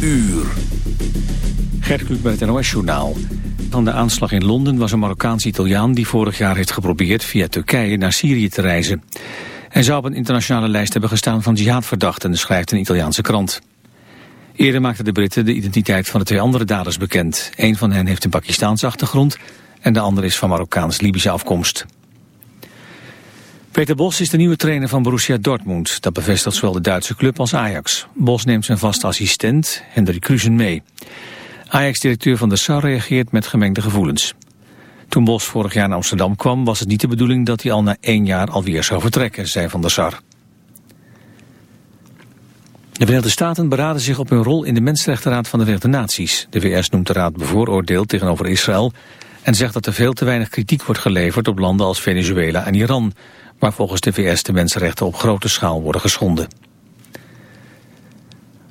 uur. Gert Kluk met het NOS-journaal. Van de aanslag in Londen was een Marokkaans-Italiaan... die vorig jaar heeft geprobeerd via Turkije naar Syrië te reizen. Hij zou op een internationale lijst hebben gestaan van jihadverdachten... schrijft een Italiaanse krant. Eerder maakten de Britten de identiteit van de twee andere daders bekend. Een van hen heeft een Pakistaanse achtergrond... en de ander is van Marokkaans-Libische afkomst. Peter Bos is de nieuwe trainer van Borussia Dortmund. Dat bevestigt zowel de Duitse club als Ajax. Bos neemt zijn vaste assistent, Hendrik Kruisen, mee. Ajax-directeur Van der Sar reageert met gemengde gevoelens. Toen Bos vorig jaar naar Amsterdam kwam... was het niet de bedoeling dat hij al na één jaar alweer zou vertrekken, zei Van der Sar. De Verenigde Staten beraden zich op hun rol in de Mensenrechtenraad van de Verenigde Naties. De VS noemt de raad bevooroordeeld tegenover Israël... en zegt dat er veel te weinig kritiek wordt geleverd op landen als Venezuela en Iran waar volgens de VS de mensenrechten op grote schaal worden geschonden.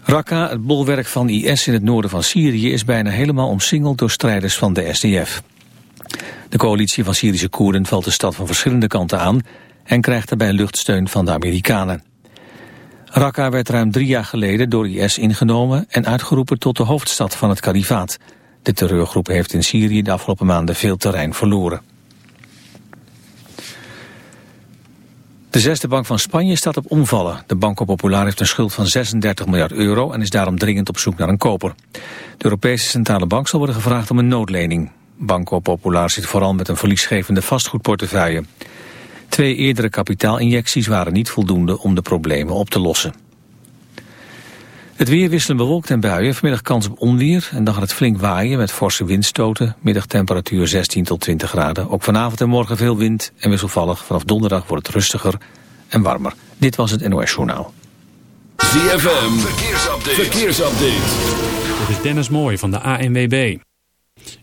Raqqa, het bolwerk van IS in het noorden van Syrië, is bijna helemaal omsingeld door strijders van de SDF. De coalitie van Syrische Koerden valt de stad van verschillende kanten aan en krijgt daarbij luchtsteun van de Amerikanen. Raqqa werd ruim drie jaar geleden door IS ingenomen en uitgeroepen tot de hoofdstad van het kalifaat. De terreurgroep heeft in Syrië de afgelopen maanden veel terrein verloren. De zesde bank van Spanje staat op omvallen. De Banco Popular heeft een schuld van 36 miljard euro en is daarom dringend op zoek naar een koper. De Europese Centrale Bank zal worden gevraagd om een noodlening. Banco Popular zit vooral met een verliesgevende vastgoedportefeuille. Twee eerdere kapitaalinjecties waren niet voldoende om de problemen op te lossen. Het weer wisselen bewolkt en buien. Vanmiddag kans op onweer. En dan gaat het flink waaien met forse windstoten. Middagtemperatuur 16 tot 20 graden. Ook vanavond en morgen veel wind en wisselvallig. Vanaf donderdag wordt het rustiger en warmer. Dit was het NOS Journaal. ZFM, verkeersupdate. verkeersupdate. Dit is Dennis Mooij van de ANWB.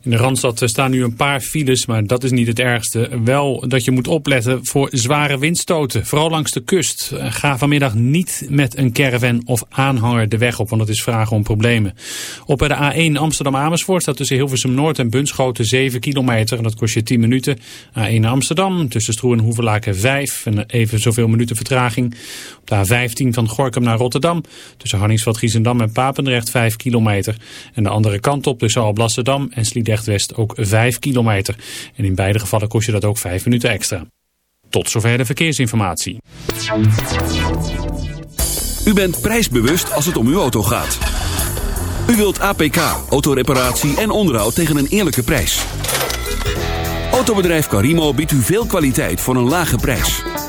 In de Randstad staan nu een paar files, maar dat is niet het ergste. Wel dat je moet opletten voor zware windstoten, vooral langs de kust. Ga vanmiddag niet met een caravan of aanhanger de weg op, want het is vragen om problemen. Op de A1 Amsterdam-Amersfoort staat tussen Hilversum Noord en Bunschoten 7 kilometer. En dat kost je 10 minuten. A1 Amsterdam tussen Stroe en Hoevelaken 5 en even zoveel minuten vertraging. Op de A15 van Gorkum naar Rotterdam tussen Harningsveld, Giesendam en Papendrecht 5 kilometer. En de andere kant op tussen Alblasserdam en Sliedrecht-West ook 5 kilometer. En in beide gevallen kost je dat ook 5 minuten extra. Tot zover de verkeersinformatie. U bent prijsbewust als het om uw auto gaat. U wilt APK, autoreparatie en onderhoud tegen een eerlijke prijs. Autobedrijf Carimo biedt u veel kwaliteit voor een lage prijs.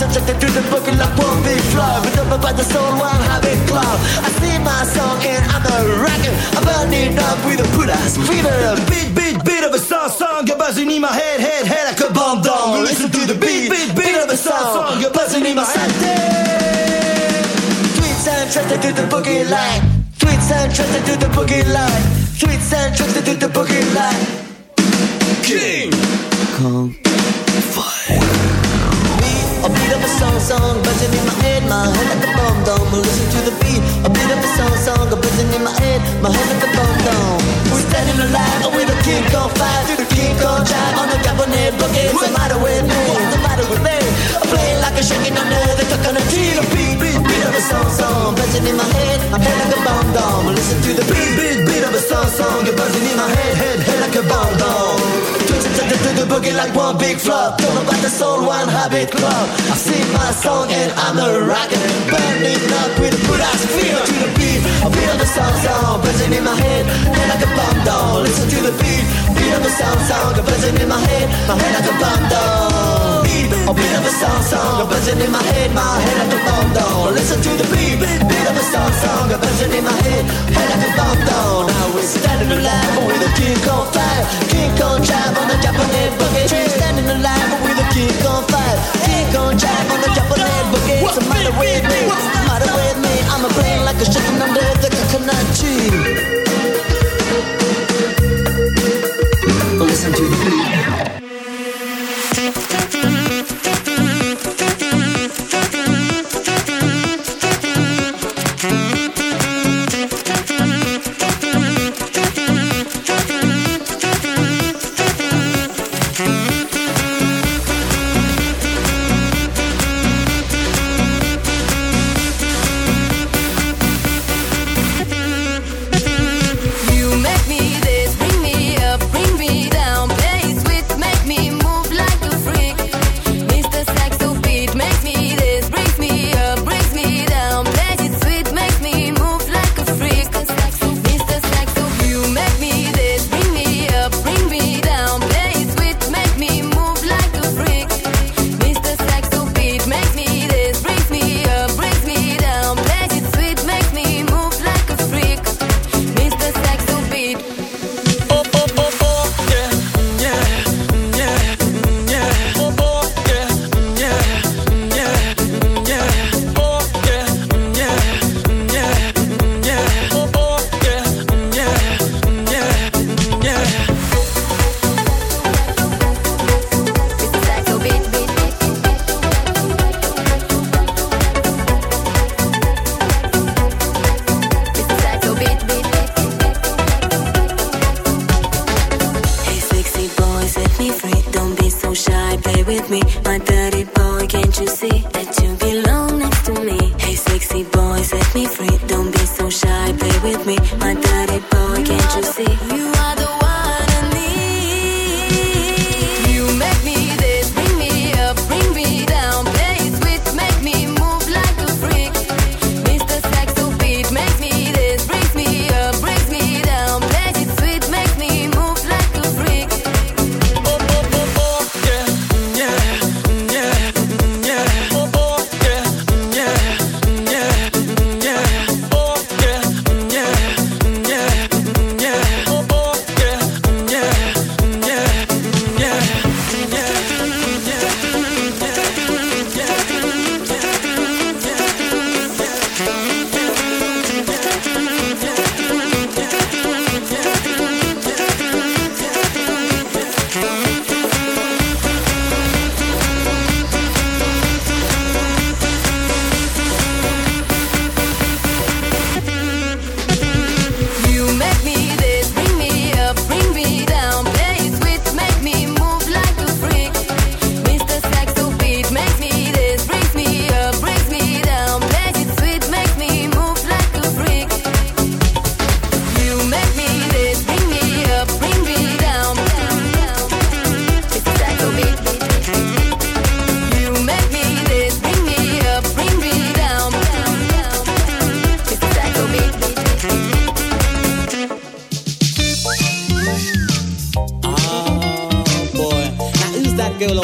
like a bomb doll. Twins subjected to the book like one big flow, double by the soul, one habit, club. I sing my song and I'm a rocker. I'm burning up with a put ass fever. Beat, beat, beat of a song, song. You're buzzing in my head, head, head like a bomb down. Listen to the beat, beat, beat of a song, song. You're buzzing in my head. Tweets and trusted to the boogie line. Tweets and trusted to the boogie line. Tweets and trusted to the boogie line. King Kong song, buzzing in my head, my head like a bomb dome. Listen to the beat, a beat of a song, song, buzzing in my head, my head like a bomb dome. Standing alive with a king on fire, to the king on drive on the Japanese boogie. What's the matter with me? What's the matter with me? I'm playing like a shaking under the coconut tree. A beat, beat, beat of a song, song, buzzing in my head, my head like a bomb dome. Listen to the beat, beat, beat of a song, song, you're buzzing in my head, head, head like a bomb dome. Twitching to the, to the boogie like one big flop. Don't know about the soul, one habit club. I sing my song and I'm a rocker. Burning up with a good ass feel to the beat. I feel the sound sound buzzing in my head the sound sound buzzing in my head, my head like a bomb. Beat, a beat of a sound sound buzzing in my head, my head like a bomb down. Listen to the beat, beat of a sound sound buzzing in my head, head like a bomb down. Now we're standing alive with a king on fire, king on drive on the Japanese boogie. We're standing alive with a king on fire, king on drive on the Japanese boogie. What's the matter with me? What's the matter with me? I'm a brain like a chicken under the coconut tree.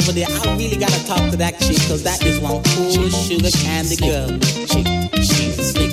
Over there? I really gotta talk to that chick, cause that is one cool sugar candy girl. Chick, she's slick,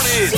it is.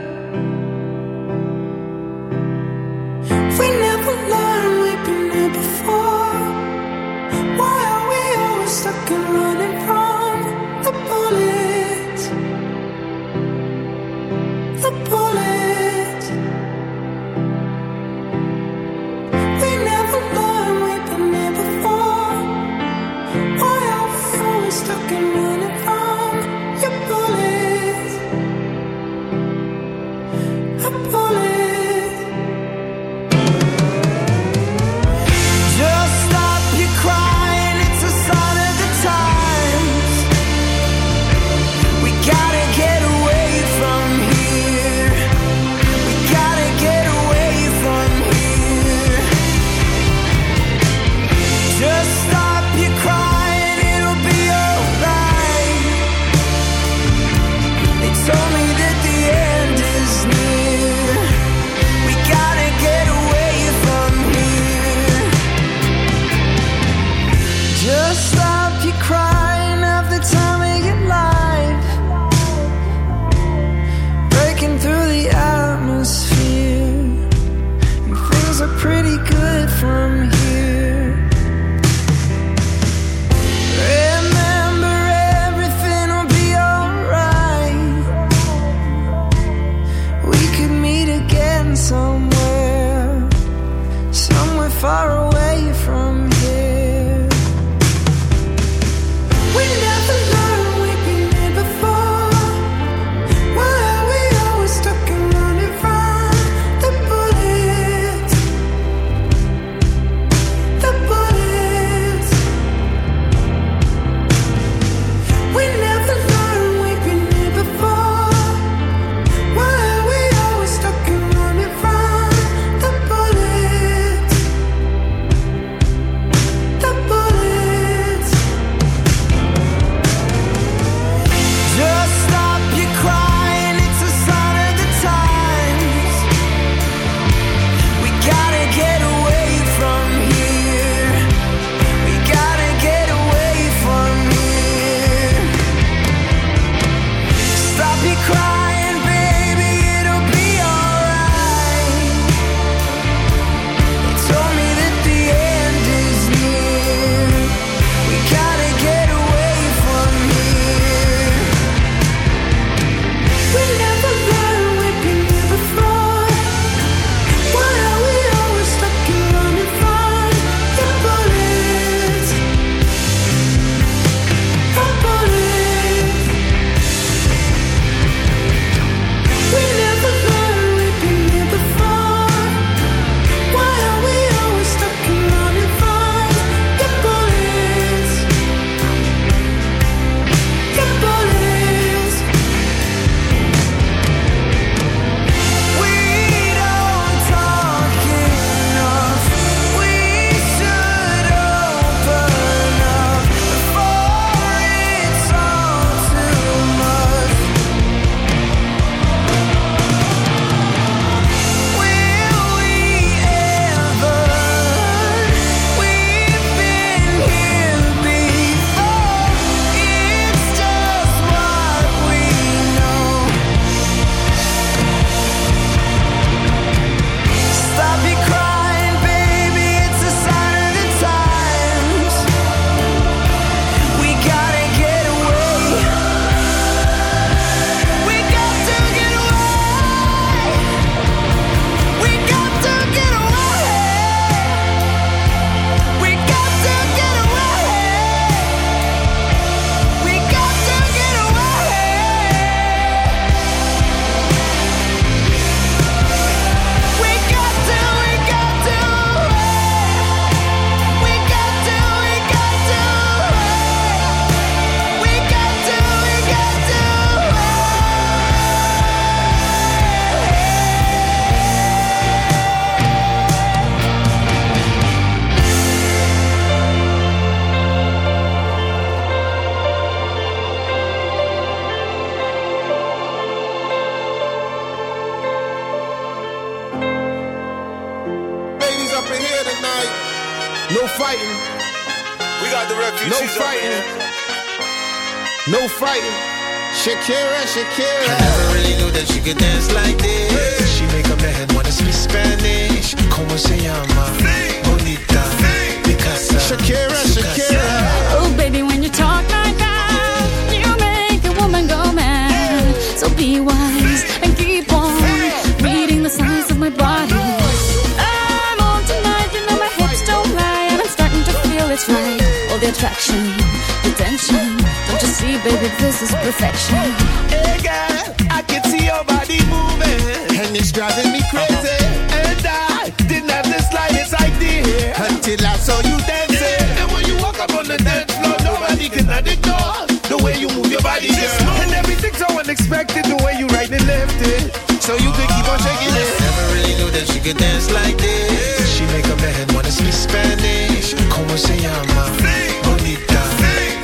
So you could keep on shaking it. Never really knew that she could dance like this. She make a man wanna speak Spanish. Como se llama? Bonita.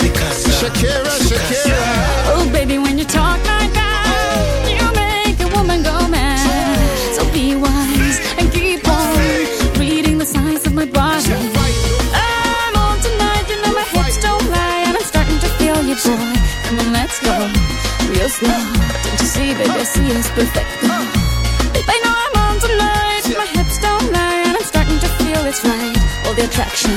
Picasa. Shakira, Shakira. Oh, baby, when you talk like that, you make a woman go mad. So be wise and keep on reading the signs of my body. I'm on tonight, you know my hips don't lie, and I'm starting to feel you, boy. Come on, let's go real slow. You see, baby, I see it's perfect. I know I'm on tonight, my hips don't lie, and I'm starting to feel it's right. All the attraction,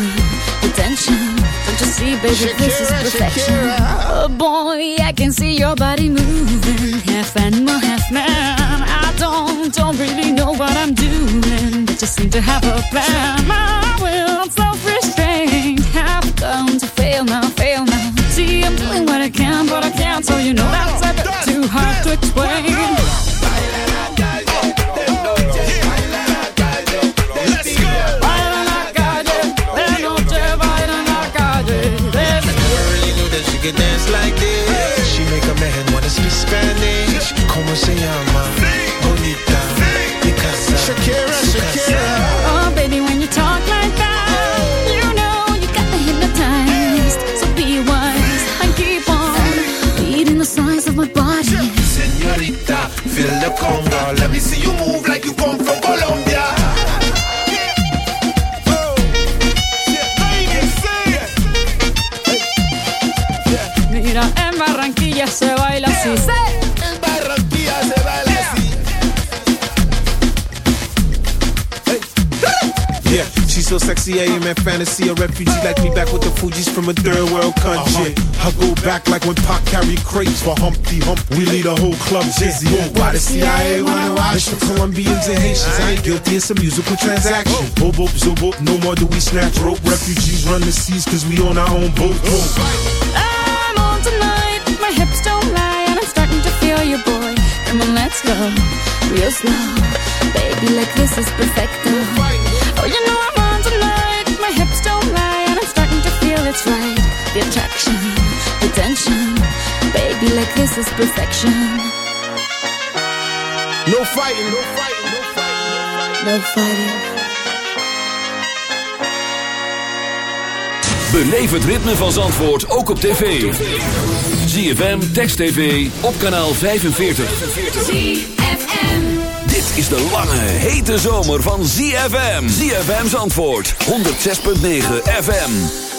the tension. Don't you see, baby, this is perfection. Shakira. Oh boy, I can see your body moving, half animal, half man. I don't, don't really know what I'm doing, but just seem to have a plan. My will, self-restraint, have come to fail now, fail now. See, I'm doing what I can, but I can't, so you know that's a llama? Sexy, I am in fantasy. A refugee like me back with the Fugees from a third world country. Uh-huh. I go back like when Pac carried crates for Humpty Hump. We lead a whole club dizzy. Why the CIA wanna watch It's for Colombians and Haitians. I ain't guilty, it's a musical transaction. Oh. Boop, boop, zo, boop, no more do we snatch rope. Refugees run the seas cause we on our own boat. Oh. I'm on tonight, my hips don't lie, and I'm starting to feel you, boy. Come on, let's go real slow, baby. Like this is perfect. Oh, you know it's right. The attraction, the tension, baby. Like this is perfection. No fighting, no fighting, no fighting. No fighting. Beleef het ritme van Zandvoort ook op tv. ZFM, Text TV, op kanaal 45. Dit is de lange, hete zomer van ZFM. ZFM Zandvoort, 106.9 FM.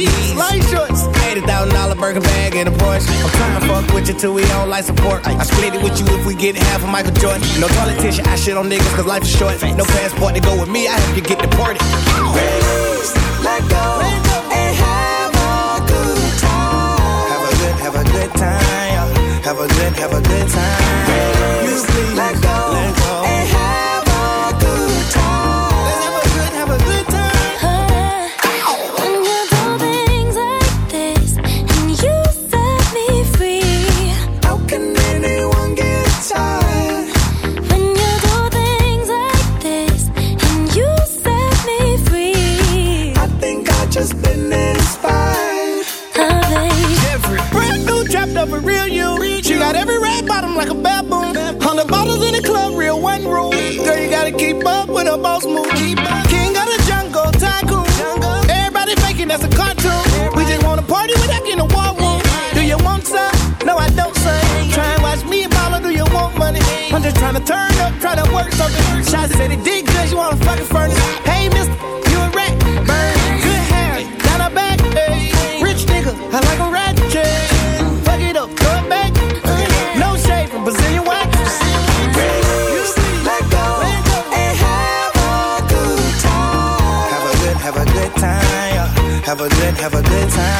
jeans, light shorts. $80,000 burger bag and a Porsche. I'm trying to fuck with you till we don't like support. I split it with you if we get half a Michael Jordan. No politician, I shit on niggas cause life is short. No passport to go with me, I hope you get deported. Please let go, and have a good time. Have a good, have a good time. Have a good, have a good time to turn up, try to work something. Shots said it did good, you wanna fucking furnace. Hey, mister, you a rat. Bird, good hair, not a back. Hey. Rich nigga, I like a rat. Yeah. Fuck it up, throw it back. No shade from Brazilian wax. Have a good, have a good time. Have a good, have a good time.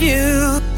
you.